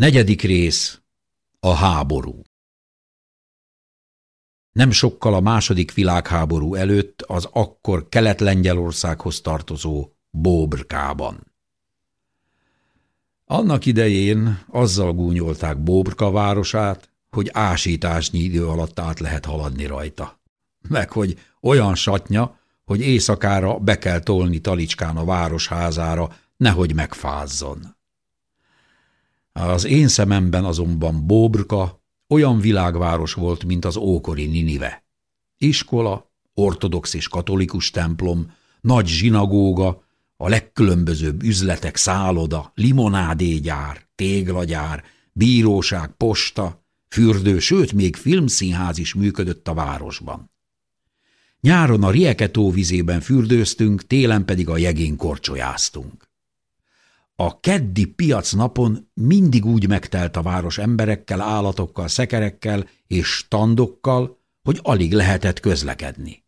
Negyedik rész A háború Nem sokkal a második világháború előtt az akkor Kelet-Lengyelországhoz tartozó Bóbrkában. Annak idején azzal gúnyolták Bóbrka városát, hogy ásításnyi idő alatt át lehet haladni rajta. Meg hogy olyan satnya, hogy éjszakára be kell tolni talicskán a városházára, nehogy megfázzon. Az én szememben azonban Bóbrka olyan világváros volt, mint az ókori Ninive. Iskola, ortodox és katolikus templom, nagy zsinagóga, a legkülönbözőbb üzletek szálloda, limonádégyár, téglagyár, bíróság, posta, fürdő, sőt, még filmszínház is működött a városban. Nyáron a Rieketó vizében fürdőztünk, télen pedig a jegén korcsolyáztunk. A keddi piac napon mindig úgy megtelt a város emberekkel, állatokkal, szekerekkel és standokkal, hogy alig lehetett közlekedni.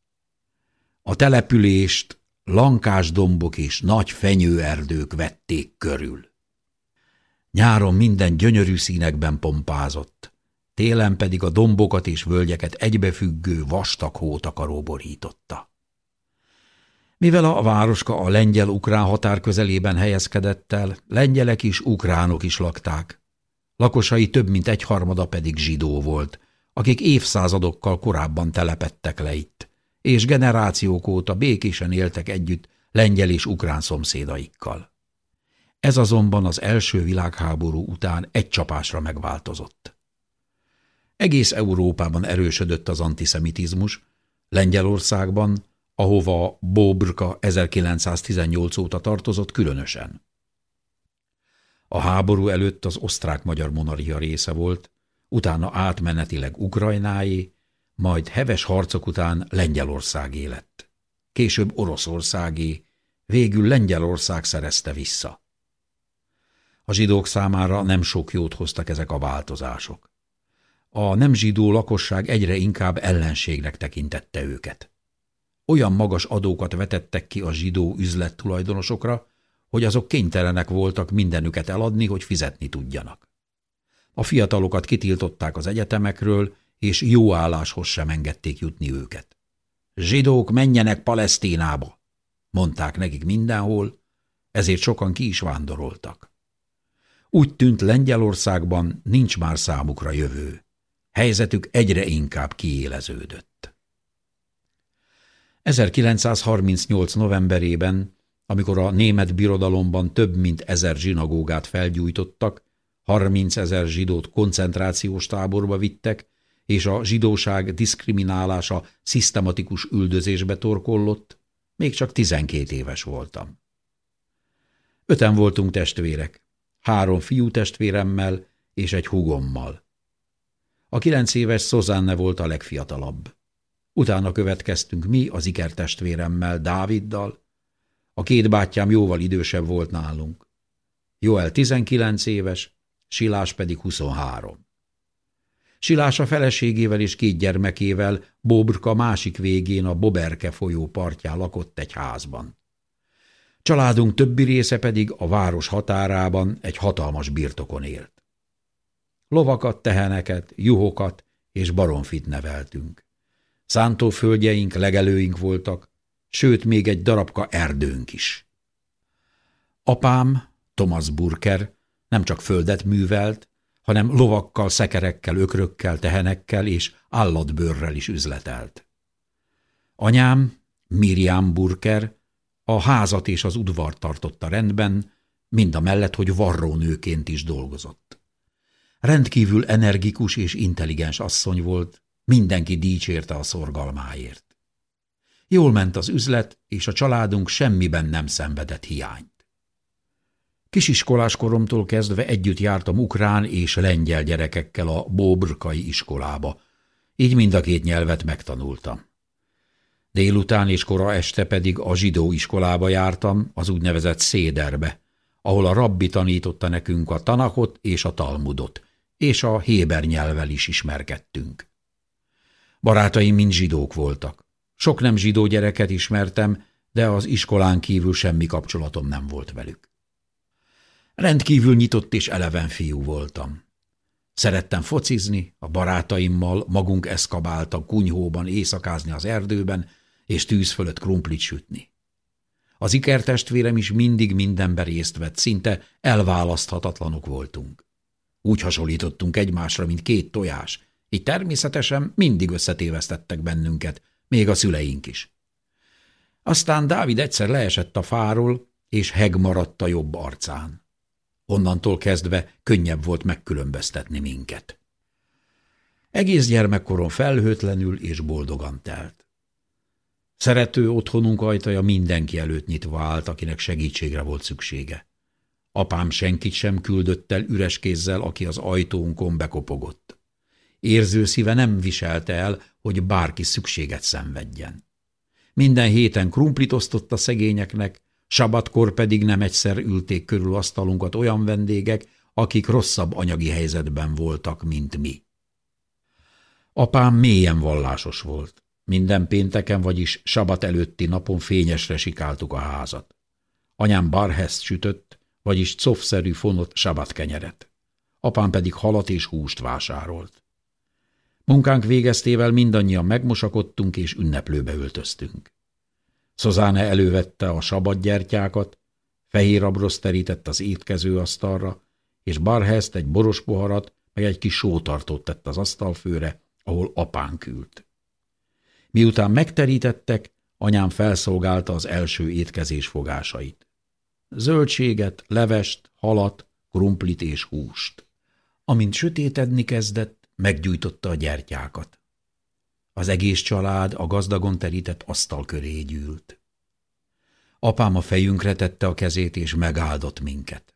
A települést lankás dombok és nagy fenyőerdők vették körül. Nyáron minden gyönyörű színekben pompázott, télen pedig a dombokat és völgyeket egybefüggő vastag hótakaró borította. Mivel a városka a lengyel-ukrán határ közelében helyezkedett el, lengyelek is, ukránok is lakták. Lakosai több mint egyharmada pedig zsidó volt, akik évszázadokkal korábban telepettek le itt, és generációk óta békésen éltek együtt lengyel és ukrán szomszédaikkal. Ez azonban az első világháború után egy csapásra megváltozott. Egész Európában erősödött az antiszemitizmus, Lengyelországban, ahova Bóbrka 1918 óta tartozott különösen. A háború előtt az osztrák-magyar monarchia része volt, utána átmenetileg Ukrajnáé, majd heves harcok után Lengyelország lett. Később Oroszországé, végül Lengyelország szerezte vissza. A zsidók számára nem sok jót hoztak ezek a változások. A nem zsidó lakosság egyre inkább ellenségnek tekintette őket olyan magas adókat vetettek ki a zsidó üzlettulajdonosokra, hogy azok kénytelenek voltak mindenüket eladni, hogy fizetni tudjanak. A fiatalokat kitiltották az egyetemekről, és jó álláshoz sem engedték jutni őket. Zsidók menjenek Palesztinába, mondták nekik mindenhol, ezért sokan ki is vándoroltak. Úgy tűnt Lengyelországban nincs már számukra jövő. Helyzetük egyre inkább kiéleződött. 1938. novemberében, amikor a német birodalomban több mint ezer zsinagógát felgyújtottak, 30 ezer zsidót koncentrációs táborba vittek, és a zsidóság diszkriminálása szisztematikus üldözésbe torkollott, még csak 12 éves voltam. Öten voltunk testvérek, három fiú testvéremmel és egy hugommal. A kilenc éves Szozánne volt a legfiatalabb. Utána következtünk mi az ikertestvéremmel, Dáviddal. A két bátyám jóval idősebb volt nálunk. Joel 19 éves, Silás pedig 23. Silás a feleségével és két gyermekével Bobrka másik végén a Boberke folyó partján lakott egy házban. Családunk többi része pedig a város határában egy hatalmas birtokon élt. Lovakat, teheneket, juhokat és baromfit neveltünk. Szántóföldjeink, legelőink voltak, sőt, még egy darabka erdőnk is. Apám, Thomas Burker, nem csak földet művelt, hanem lovakkal, szekerekkel, ökrökkel, tehenekkel és állatbőrrel is üzletelt. Anyám, Miriam Burker, a házat és az udvart tartotta rendben, mind a mellett, hogy varrónőként is dolgozott. Rendkívül energikus és intelligens asszony volt, Mindenki dicsérte a szorgalmáért. Jól ment az üzlet, és a családunk semmiben nem szenvedett hiányt. Kisiskolás koromtól kezdve együtt jártam ukrán és lengyel gyerekekkel a bóbrkai iskolába, így mind a két nyelvet megtanultam. Délután és kora este pedig a zsidó iskolába jártam, az úgynevezett széderbe, ahol a rabbi tanította nekünk a tanakot és a talmudot, és a héber nyelvvel is ismerkedtünk. Barátaim mind zsidók voltak. Sok nem zsidó gyereket ismertem, de az iskolán kívül semmi kapcsolatom nem volt velük. Rendkívül nyitott és eleven fiú voltam. Szerettem focizni, a barátaimmal magunk eszkabálta kunyhóban éjszakázni az erdőben, és tűz fölött krumplit sütni. Az ikertestvérem is mindig mindenben részt vett, szinte elválaszthatatlanok voltunk. Úgy hasonlítottunk egymásra, mint két tojás, így természetesen mindig összetévesztettek bennünket, még a szüleink is. Aztán Dávid egyszer leesett a fáról, és heg maradt a jobb arcán. Onnantól kezdve könnyebb volt megkülönböztetni minket. Egész gyermekkoron felhőtlenül és boldogan telt. Szerető otthonunk ajtaja mindenki előtt nyitva állt, akinek segítségre volt szüksége. Apám senkit sem küldött el üres kézzel, aki az ajtónkon bekopogott. Érző szíve nem viselte el, hogy bárki szükséget szenvedjen. Minden héten krumplit osztott a szegényeknek, sabatkor pedig nem egyszer ülték körül asztalunkat olyan vendégek, akik rosszabb anyagi helyzetben voltak, mint mi. Apám mélyen vallásos volt. Minden pénteken, vagyis sabat előtti napon fényesre sikáltuk a házat. Anyám barhez sütött, vagyis cofszerű fonott sabatkenyeret. Apám pedig halat és húst vásárolt. Munkánk végeztével mindannyian megmosakodtunk és ünneplőbe öltöztünk. Szozáne elővette a sabadgyertyákat, fehér abrosz terített az étkező asztalra, és Barhest egy boros poharat, meg egy kis sótartót tett az asztalfőre, ahol apán ült. Miután megterítettek, anyám felszolgálta az első étkezés fogásait. Zöldséget, levest, halat, krumplit és húst. Amint sötétedni kezdett, meggyújtotta a gyertyákat. Az egész család a gazdagon terített asztal köré gyűlt. Apám a fejünkre tette a kezét, és megáldott minket.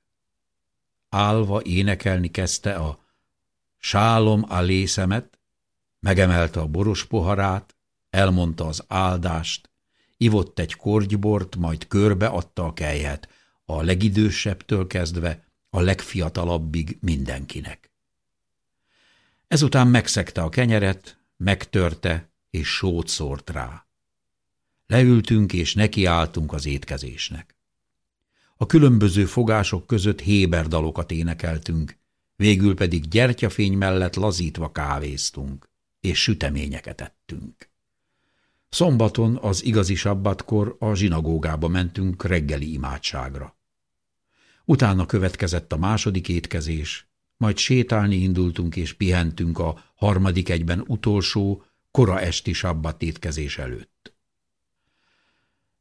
Álva énekelni kezdte a sálom a lészemet, megemelte a boros poharát, elmondta az áldást, ivott egy korgybort, majd körbe adta a kelyet, a legidősebbtől kezdve a legfiatalabbig mindenkinek. Ezután megszegte a kenyeret, megtörte és sót szórt rá. Leültünk és nekiálltunk az étkezésnek. A különböző fogások között héberdalokat énekeltünk, végül pedig gyertyafény mellett lazítva kávéztunk, és süteményeket ettünk. Szombaton az igazi sabbatkor a zsinagógába mentünk reggeli imádságra. Utána következett a második étkezés, majd sétálni indultunk és pihentünk a harmadik egyben utolsó, kora esti sabbat étkezés előtt.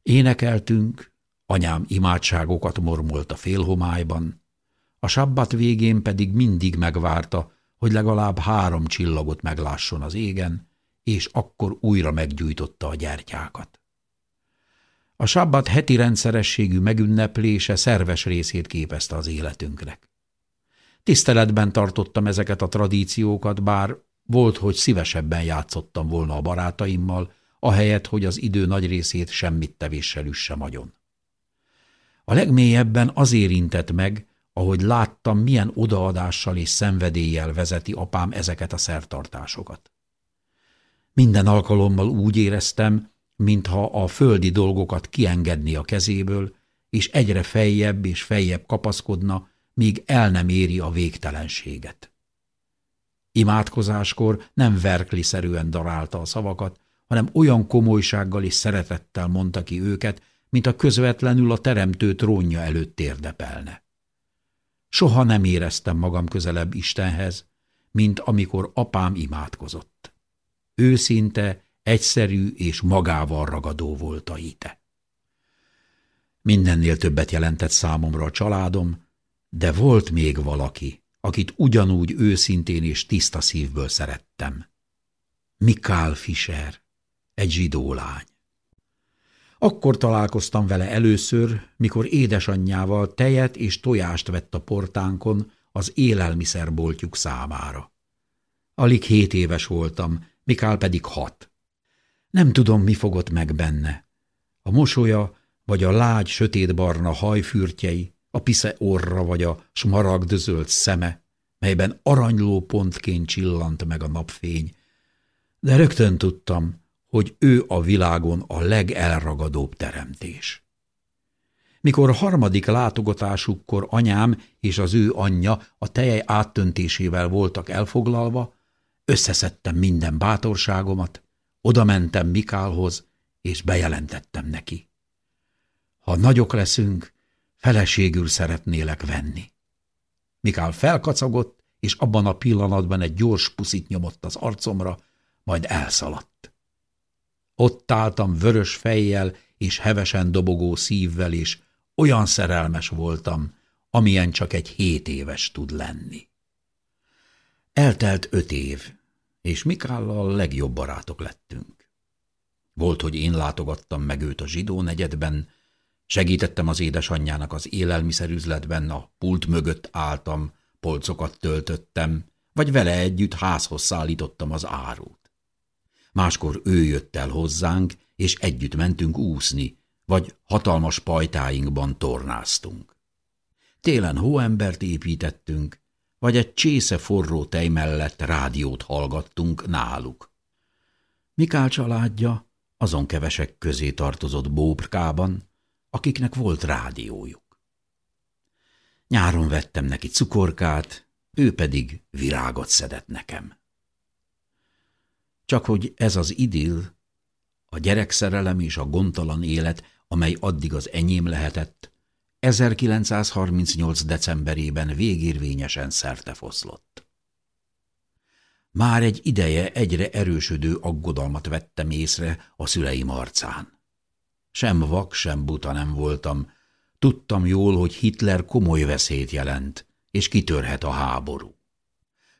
Énekeltünk, anyám imádságokat mormolt a félhomályban, a sabbat végén pedig mindig megvárta, hogy legalább három csillagot meglásson az égen, és akkor újra meggyújtotta a gyertyákat. A sabbat heti rendszerességű megünneplése szerves részét képezte az életünknek. Tiszteletben tartottam ezeket a tradíciókat, bár volt, hogy szívesebben játszottam volna a barátaimmal, ahelyett, hogy az idő nagy részét semmit tevéssel üsse agyon. A legmélyebben az érintett meg, ahogy láttam, milyen odaadással és szenvedéllyel vezeti apám ezeket a szertartásokat. Minden alkalommal úgy éreztem, mintha a földi dolgokat kiengedni a kezéből, és egyre feljebb és feljebb kapaszkodna, míg el nem éri a végtelenséget. Imádkozáskor nem verkliszerűen darálta a szavakat, hanem olyan komolysággal és szeretettel mondta ki őket, mint a közvetlenül a teremtő trónja előtt érdepelne. Soha nem éreztem magam közelebb Istenhez, mint amikor apám imádkozott. Őszinte, egyszerű és magával ragadó volt a hite. Mindennél többet jelentett számomra a családom, de volt még valaki, akit ugyanúgy őszintén és tiszta szívből szerettem. Mikál Fischer, egy zsidó lány. Akkor találkoztam vele először, mikor édesanyjával tejet és tojást vett a portánkon az élelmiszerboltjuk számára. Alig hét éves voltam, Mikál pedig hat. Nem tudom, mi fogott meg benne. A mosolya vagy a lágy sötétbarna hajfürtjei, a pisze orra vagy a smaragdözölt szeme, melyben aranyló pontként csillant meg a napfény, de rögtön tudtam, hogy ő a világon a legelragadóbb teremtés. Mikor harmadik látogatásukkor anyám és az ő anyja a tej áttöntésével voltak elfoglalva, összeszedtem minden bátorságomat, oda mentem Mikálhoz, és bejelentettem neki. Ha nagyok leszünk, feleségül szeretnélek venni. Mikál felkacagott, és abban a pillanatban egy gyors puszit nyomott az arcomra, majd elszaladt. Ott álltam vörös fejjel és hevesen dobogó szívvel, és olyan szerelmes voltam, amilyen csak egy hét éves tud lenni. Eltelt öt év, és Mikállal legjobb barátok lettünk. Volt, hogy én látogattam meg őt a zsidó negyedben, segítettem az édesanyjának az élelmiszerüzletben, a pult mögött álltam, polcokat töltöttem, vagy vele együtt házhoz szállítottam az árut. Máskor ő jött el hozzánk, és együtt mentünk úszni, vagy hatalmas pajtáinkban tornáztunk. Télen hóembert építettünk, vagy egy csésze forró tej mellett rádiót hallgattunk náluk. Mikál családja azon kevesek közé tartozott Bóbrkában, akiknek volt rádiójuk. Nyáron vettem neki cukorkát, ő pedig virágot szedett nekem. Csak hogy ez az idill, a gyerekszerelem és a gondtalan élet, amely addig az enyém lehetett, 1938. decemberében végérvényesen szertefoszlott. Már egy ideje egyre erősödő aggodalmat vettem észre a szüleim arcán. Sem vak, sem buta nem voltam. Tudtam jól, hogy Hitler komoly veszélyt jelent, és kitörhet a háború.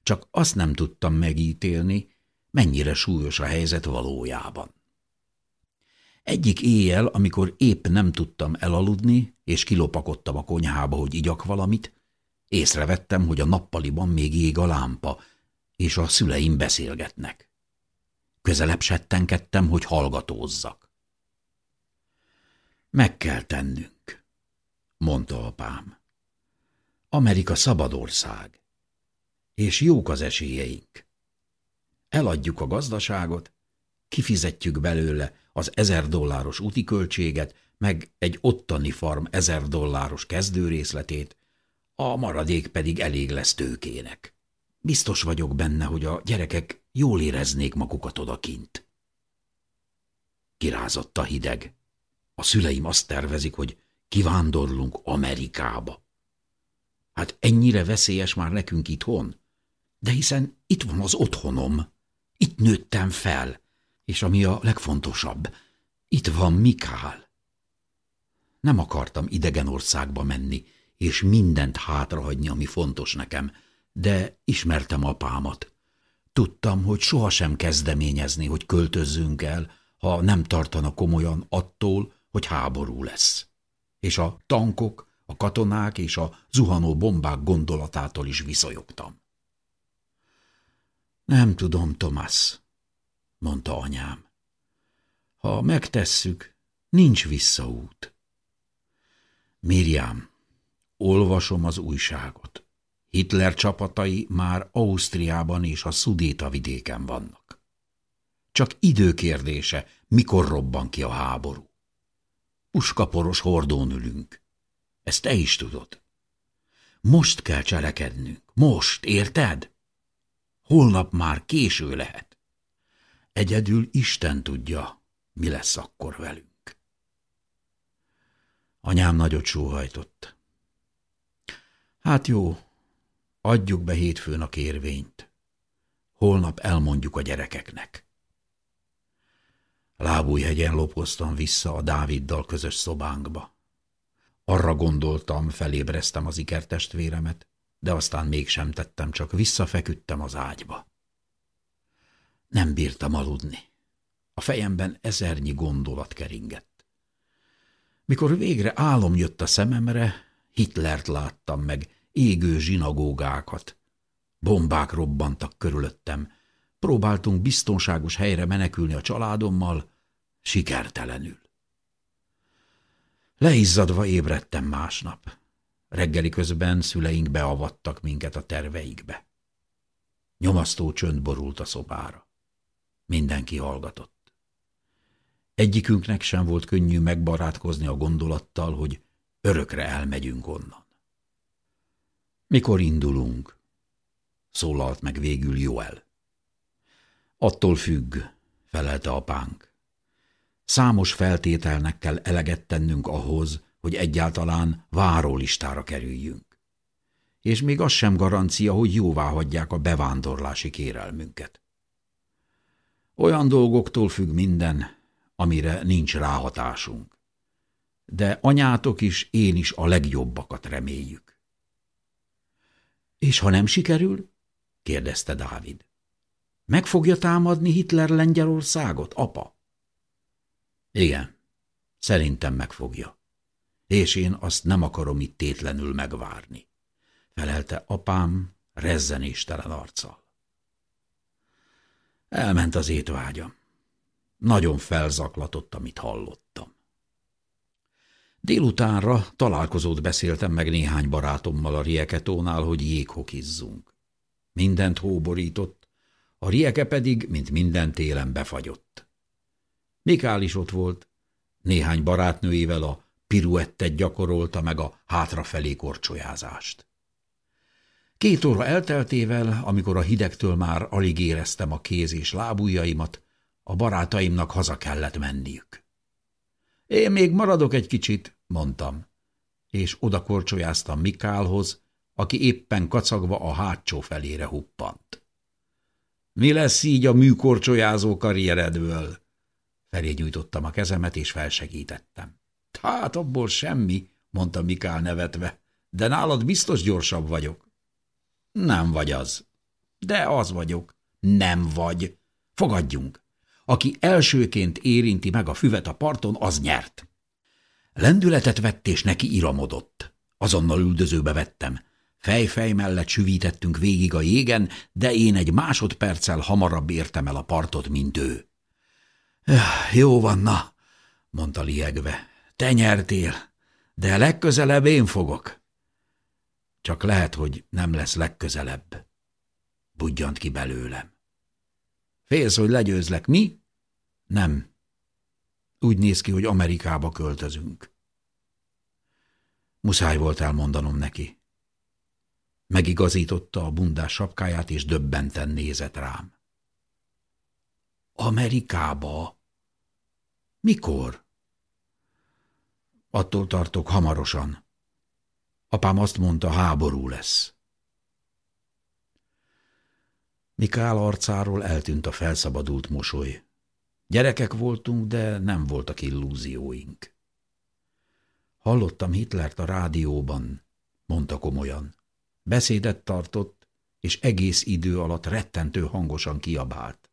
Csak azt nem tudtam megítélni, mennyire súlyos a helyzet valójában. Egyik éjjel, amikor épp nem tudtam elaludni, és kilopakodtam a konyhába, hogy igyak valamit, észrevettem, hogy a nappaliban még ég a lámpa, és a szüleim beszélgetnek. Közelebb settenkedtem, hogy hallgatózzak. Meg kell tennünk, mondta apám. Amerika szabad ország, és jók az esélyeink. Eladjuk a gazdaságot, kifizetjük belőle az ezer dolláros úti költséget, meg egy ottani farm ezer dolláros kezdőrészletét, a maradék pedig elég lesz tőkének. Biztos vagyok benne, hogy a gyerekek jól éreznék magukat odakint. Kirázott a hideg. A szüleim azt tervezik, hogy kivándorlunk Amerikába. Hát ennyire veszélyes már nekünk itthon? De hiszen itt van az otthonom. Itt nőttem fel, és ami a legfontosabb, itt van Mikál. Nem akartam idegen országba menni, és mindent hátrahagyni, ami fontos nekem, de ismertem apámat. Tudtam, hogy sohasem kezdeményezni, hogy költözzünk el, ha nem tartana komolyan attól, hogy háború lesz. És a tankok, a katonák és a zuhanó bombák gondolatától is viszonyogtam. Nem tudom, Tomás, mondta anyám. Ha megtesszük, nincs visszaút. Miriam, olvasom az újságot. Hitler csapatai már Ausztriában és a Szudéta vidéken vannak. Csak időkérdése, mikor robban ki a háború. Puskaporos hordón ülünk. Ezt te is tudod. Most kell cselekednünk. Most, érted? Holnap már késő lehet. Egyedül Isten tudja, mi lesz akkor velünk. Anyám nagyot sóhajtott. Hát jó, adjuk be hétfőn a kérvényt. Holnap elmondjuk a gyerekeknek. Lábújhegyen lopoztam vissza a Dáviddal közös szobánkba. Arra gondoltam, felébreztem az ikertestvéremet, de aztán mégsem tettem, csak visszafeküdtem az ágyba. Nem bírtam aludni. A fejemben ezernyi gondolat keringett. Mikor végre álom jött a szememre, Hitlert láttam meg, égő zsinagógákat. Bombák robbantak körülöttem. Próbáltunk biztonságos helyre menekülni a családommal, sikertelenül. Leizzadva ébredtem másnap. Reggeli közben szüleink beavattak minket a terveikbe. Nyomasztó csönd borult a szobára. Mindenki hallgatott. Egyikünknek sem volt könnyű megbarátkozni a gondolattal, hogy Örökre elmegyünk onnan. Mikor indulunk? Szólalt meg végül Joel. Attól függ, felelte apánk. Számos feltételnek kell eleget tennünk ahhoz, hogy egyáltalán várólistára kerüljünk. És még az sem garancia, hogy jóvá hagyják a bevándorlási kérelmünket. Olyan dolgoktól függ minden, amire nincs ráhatásunk. De anyátok is, én is a legjobbakat reméljük. És ha nem sikerül? kérdezte Dávid. Meg fogja támadni Hitler Lengyelországot, apa? Igen, szerintem megfogja. És én azt nem akarom itt tétlenül megvárni, felelte apám rezzenéstelen arccal. Elment az étvágyam. Nagyon felzaklatott, amit hallottam. Délutánra találkozót beszéltem meg néhány barátommal a Rieketónál, hogy jéghokizzunk. Mindent hóborított, a rieke pedig, mint minden télen befagyott. Mikál is ott volt, néhány barátnőjével a piruettet gyakorolta meg a hátrafelé korcsolyázást. Két óra elteltével, amikor a hidegtől már alig éreztem a kéz és lábujjaimat, a barátaimnak haza kellett menniük. Én még maradok egy kicsit, mondtam, és oda korcsolyáztam Mikálhoz, aki éppen kacagva a hátsó felére huppant. Mi lesz így a műkorcsolyázó karrieredből? Felé nyújtottam a kezemet, és felsegítettem. Hát abból semmi, mondta Mikál nevetve, de nálad biztos gyorsabb vagyok. Nem vagy az. De az vagyok. Nem vagy. Fogadjunk. Aki elsőként érinti meg a füvet a parton, az nyert. Lendületet vett, és neki iramodott. Azonnal üldözőbe vettem. Fejfej mellett süvítettünk végig a jégen, de én egy másodperccel hamarabb értem el a partot, mint ő. Jó van, na, mondta liegve. Te nyertél, de legközelebb én fogok. Csak lehet, hogy nem lesz legközelebb. Budjant ki belőlem. Félsz, hogy legyőzlek, mi? Nem. Úgy néz ki, hogy Amerikába költözünk. Muszáj volt elmondanom neki. Megigazította a bundás sapkáját, és döbbenten nézett rám. Amerikába? Mikor? Attól tartok hamarosan. Apám azt mondta, háború lesz. Mikál arcáról eltűnt a felszabadult mosoly. Gyerekek voltunk, de nem voltak illúzióink. Hallottam Hitlert a rádióban, mondta komolyan. Beszédet tartott, és egész idő alatt rettentő hangosan kiabált.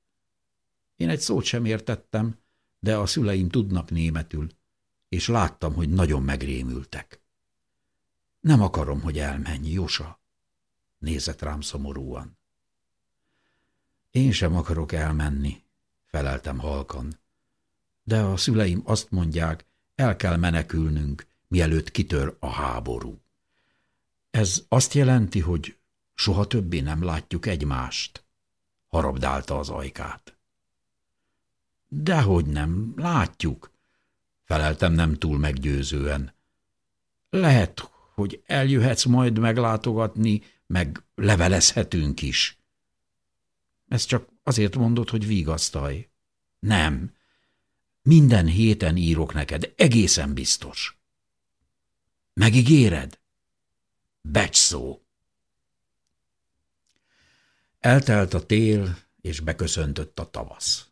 Én egy szót sem értettem, de a szüleim tudnak németül, és láttam, hogy nagyon megrémültek. Nem akarom, hogy elmenj, Josa, nézett rám szomorúan. Én sem akarok elmenni, feleltem halkan. De a szüleim azt mondják, el kell menekülnünk, mielőtt kitör a háború. Ez azt jelenti, hogy soha többé nem látjuk egymást, harabdálta az ajkát. Dehogy nem, látjuk, feleltem nem túl meggyőzően. Lehet, hogy eljöhetsz majd meglátogatni, meg levelezhetünk is. Ez csak azért mondod, hogy vigasztalj. Nem. Minden héten írok neked, egészen biztos. Megígéred? Becs szó. Eltelt a tél, és beköszöntött a tavasz.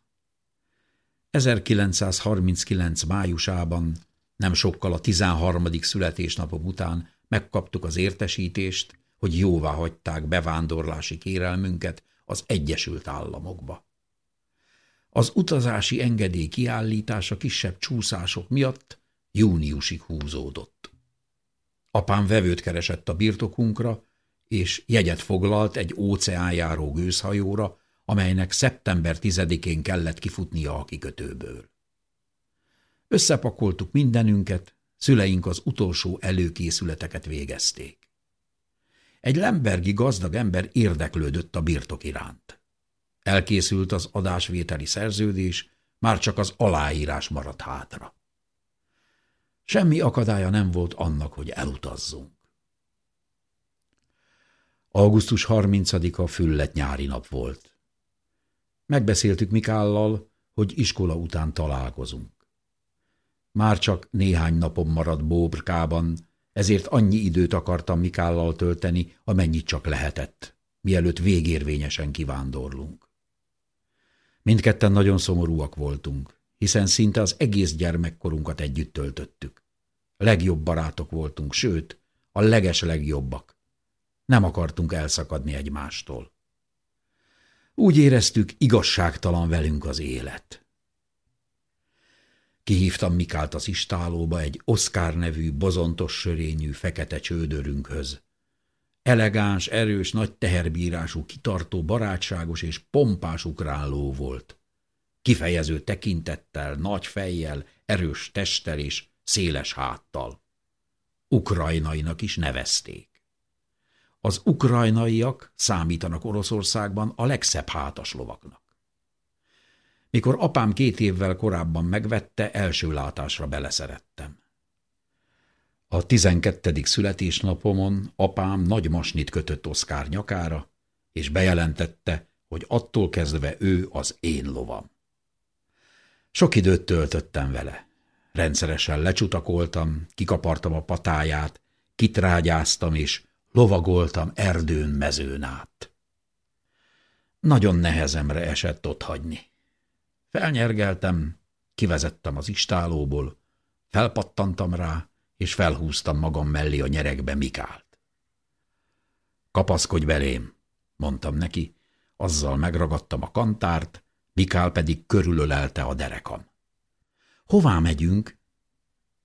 1939. májusában, nem sokkal a 13. születésnapom után megkaptuk az értesítést, hogy jóvá hagyták bevándorlási kérelmünket az Egyesült Államokba. Az utazási engedély kiállítása kisebb csúszások miatt júniusig húzódott. Apám vevőt keresett a birtokunkra, és jegyet foglalt egy óceánjáró gőzhajóra, amelynek szeptember 10-én kellett kifutnia a kikötőből. Összepakoltuk mindenünket, szüleink az utolsó előkészületeket végezték. Egy lembergi gazdag ember érdeklődött a birtok iránt. Elkészült az adásvételi szerződés, már csak az aláírás maradt hátra. Semmi akadálya nem volt annak, hogy elutazzunk. Augusztus 30-a füllet nyári nap volt. Megbeszéltük Mikállal, hogy iskola után találkozunk. Már csak néhány napom maradt Bóbrkában, ezért annyi időt akartam Mikállal tölteni, amennyit csak lehetett, mielőtt végérvényesen kivándorlunk. Mindketten nagyon szomorúak voltunk, hiszen szinte az egész gyermekkorunkat együtt töltöttük. Legjobb barátok voltunk, sőt, a leges legjobbak. Nem akartunk elszakadni egymástól. Úgy éreztük, igazságtalan velünk az élet. Kihívtam Mikált az istálóba egy Oszkár nevű, bozontos sörényű, fekete csődörünkhöz. Elegáns, erős, nagy teherbírású, kitartó, barátságos és pompás ukránló volt. Kifejező tekintettel, nagy fejjel, erős testtel és széles háttal. Ukrajnainak is nevezték. Az ukrajnaiak számítanak Oroszországban a legszebb hátas lovaknak. Mikor apám két évvel korábban megvette, első látásra beleszerettem. A tizenkettedik születésnapomon apám nagy masnit kötött Oszkár nyakára, és bejelentette, hogy attól kezdve ő az én lovam. Sok időt töltöttem vele. Rendszeresen lecsutakoltam, kikapartam a patáját, kitrágyáztam és lovagoltam erdőn mezőn át. Nagyon nehezemre esett ott hagyni. Felnyergeltem, kivezettem az istálóból, felpattantam rá, és felhúztam magam mellé a nyerekbe Mikált. Kapaszkodj belém, mondtam neki, azzal megragadtam a kantárt, Mikál pedig körülölelte a derekam. Hová megyünk?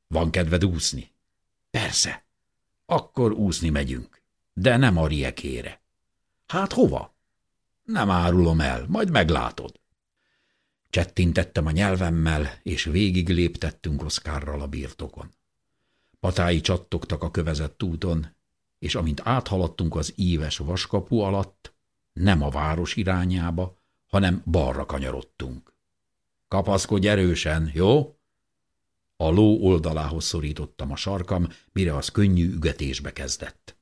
Van kedved úszni? Persze. Akkor úszni megyünk, de nem a riekére. Hát hova? Nem árulom el, majd meglátod. Csettintettem a nyelvemmel, és végig léptettünk Oszkárral a birtokon. Patái csattogtak a kövezett úton, és amint áthaladtunk az íves vaskapu alatt, nem a város irányába, hanem balra kanyarodtunk. Kapaszkodj erősen, jó? A ló oldalához szorítottam a sarkam, mire az könnyű ügetésbe kezdett.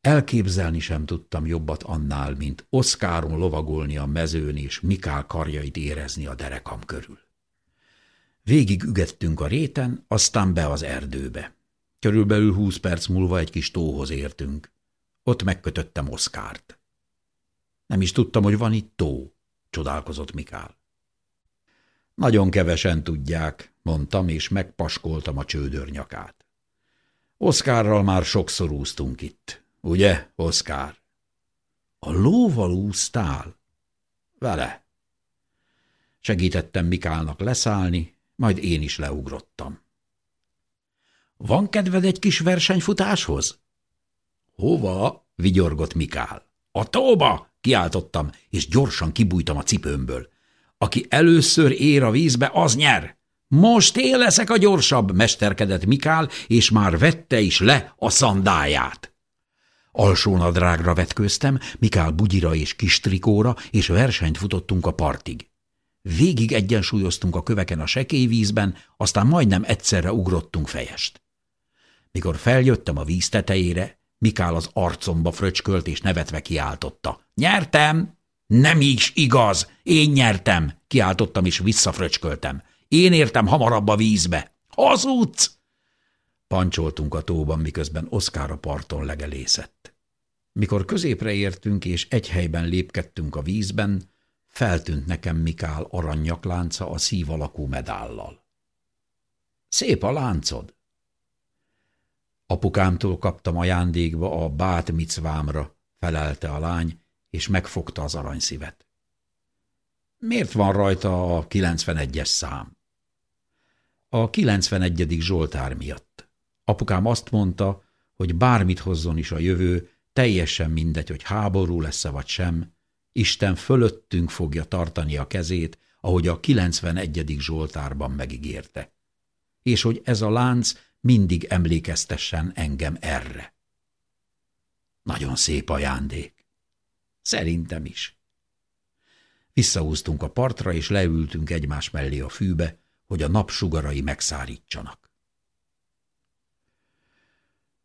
Elképzelni sem tudtam jobbat annál, mint Oszkáron lovagolni a mezőn és Mikál karjait érezni a derekam körül. Végig ügettünk a réten, aztán be az erdőbe. Körülbelül húsz perc múlva egy kis tóhoz értünk. Ott megkötöttem Oszkárt. Nem is tudtam, hogy van itt tó, csodálkozott Mikál. Nagyon kevesen tudják, mondtam, és megpaskoltam a csődör nyakát. Oszkárral már sokszor úsztunk itt, ugye, Oszkár? A lóval úsztál? Vele. Segítettem Mikálnak leszállni, majd én is leugrottam. Van kedved egy kis versenyfutáshoz? Hova? vigyorgott Mikál. A tóba! kiáltottam, és gyorsan kibújtam a cipőmből. Aki először ér a vízbe, az nyer! Most én leszek a gyorsabb, mesterkedett Mikál, és már vette is le a szandáját. Alsónadrágra vetköztem, Mikál bugyira és kis trikóra, és versenyt futottunk a partig. Végig egyensúlyoztunk a köveken a sekély vízben, aztán majdnem egyszerre ugrottunk fejest. Mikor feljöttem a víz tetejére, Mikál az arcomba fröcskölt és nevetve kiáltotta. Nyertem! Nem is igaz! Én nyertem! Kiáltottam és visszafröcsköltem. Én értem hamarabb a vízbe. Hazudsz! Pancsoltunk a tóban, miközben Oszkár a parton legelészett. Mikor középre értünk és egy helyben lépkedtünk a vízben, feltűnt nekem Mikál aranyaklánca a szív alakú medállal. Szép a láncod! Apukámtól kaptam ajándékba a bát micvámra, felelte a lány, és megfogta az aranyszívet. Miért van rajta a 91-es szám? A 91. Zsoltár miatt. Apukám azt mondta, hogy bármit hozzon is a jövő, teljesen mindegy, hogy háború lesz-e vagy sem, Isten fölöttünk fogja tartani a kezét, ahogy a 91. Zsoltárban megígérte. És hogy ez a lánc mindig emlékeztessen engem erre. Nagyon szép ajándék. Szerintem is. Visszahúztunk a partra, és leültünk egymás mellé a fűbe, hogy a napsugarai megszárítsanak.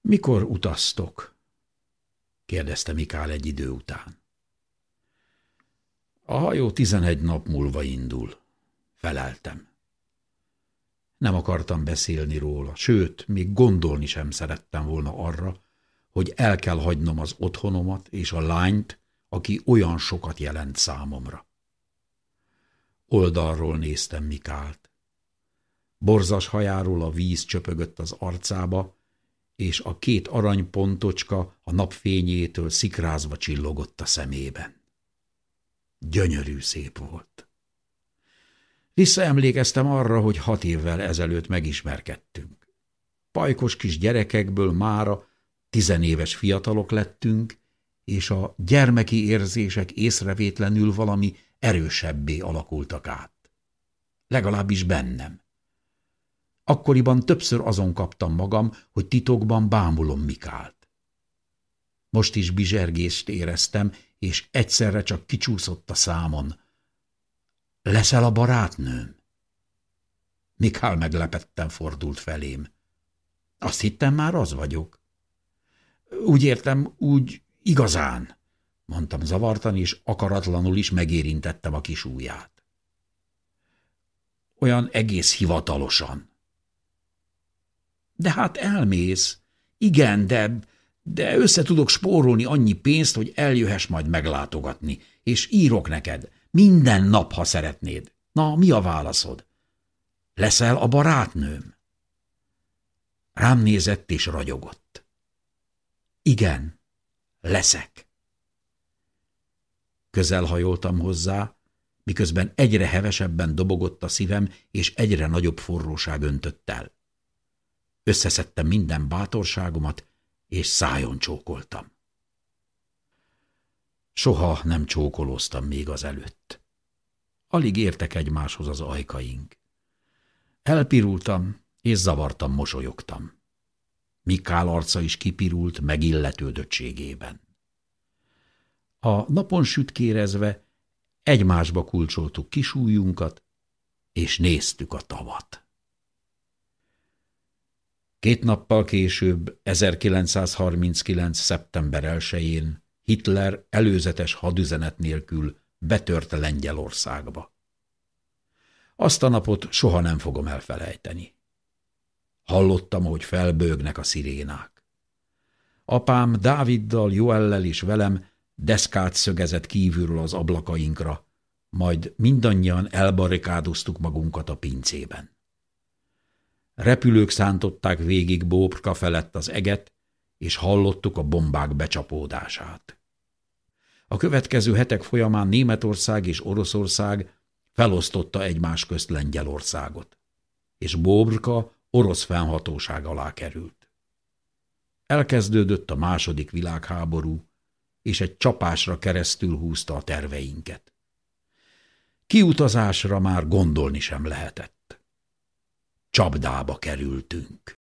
Mikor utaztok? kérdezte Mikál egy idő után. A hajó tizenegy nap múlva indul. Feleltem. Nem akartam beszélni róla, sőt, még gondolni sem szerettem volna arra, hogy el kell hagynom az otthonomat és a lányt, aki olyan sokat jelent számomra. Oldalról néztem Mikált. Borzas hajáról a víz csöpögött az arcába, és a két aranypontocska a napfényétől szikrázva csillogott a szemében. Gyönyörű szép volt. Visszaemlékeztem arra, hogy hat évvel ezelőtt megismerkedtünk. Pajkos kis gyerekekből mára tizenéves fiatalok lettünk, és a gyermeki érzések észrevétlenül valami erősebbé alakultak át. Legalábbis bennem. Akkoriban többször azon kaptam magam, hogy titokban bámulom Mikált. Most is bizsergést éreztem, és egyszerre csak kicsúszott a számon. Leszel a barátnőm? Mikál meglepetten fordult felém. Azt hittem már az vagyok. Úgy értem, úgy igazán, mondtam zavartan, és akaratlanul is megérintettem a kis ujját. Olyan egész hivatalosan. De hát elmész. Igen, de, de össze tudok spórolni annyi pénzt, hogy eljöhess majd meglátogatni, és írok neked. Minden nap, ha szeretnéd. Na, mi a válaszod? Leszel a barátnőm? Rám nézett és ragyogott. Igen, leszek. Közel hajoltam hozzá, miközben egyre hevesebben dobogott a szívem, és egyre nagyobb forróság öntött el. Összeszedtem minden bátorságomat, és szájon csókoltam. Soha nem csókolóztam még az előtt. Alig értek egymáshoz az ajkaink. Elpirultam, és zavartam mosolyogtam. Mikál arca is kipirult megilletődöttségében. A napon sütkérezve egymásba kulcsoltuk kisújunkat, és néztük a tavat. Két nappal később, 1939. szeptember 1-én Hitler előzetes hadüzenet nélkül betörte Lengyelországba. Azt a napot soha nem fogom elfelejteni. Hallottam, hogy felbőgnek a szirénák. Apám Dáviddal, Joellel és velem deszkát szögezett kívülről az ablakainkra, majd mindannyian elbarikádoztuk magunkat a pincében. Repülők szántották végig Bóbrka felett az eget, és hallottuk a bombák becsapódását. A következő hetek folyamán Németország és Oroszország felosztotta egymás közt Lengyelországot, és Bóbrka orosz fennhatóság alá került. Elkezdődött a második világháború, és egy csapásra keresztül húzta a terveinket. Kiutazásra már gondolni sem lehetett. Csapdába kerültünk.